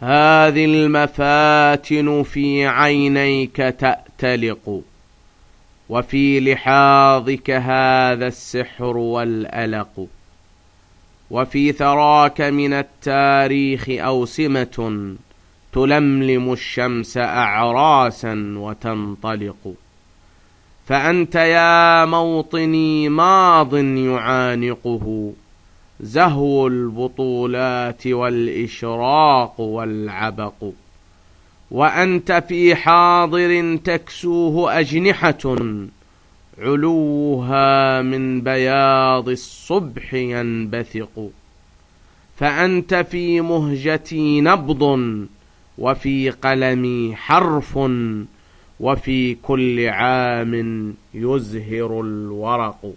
هذه المفاتن في عينيك تأتلق وفي لحاظك هذا السحر والألق وفي ثراك من التاريخ أوسمة تلملم الشمس أعراسا وتنطلق. فأنت يا موطني ماض يعانقه زهو البطولات والإشراق والعبق. وأنت في حاضر تكسوه أجنحة علوها من بياض الصبح ينبثق. فأنت في مهجتي نبض وفي قلمي حرف وفي كل عام يزهر الورق.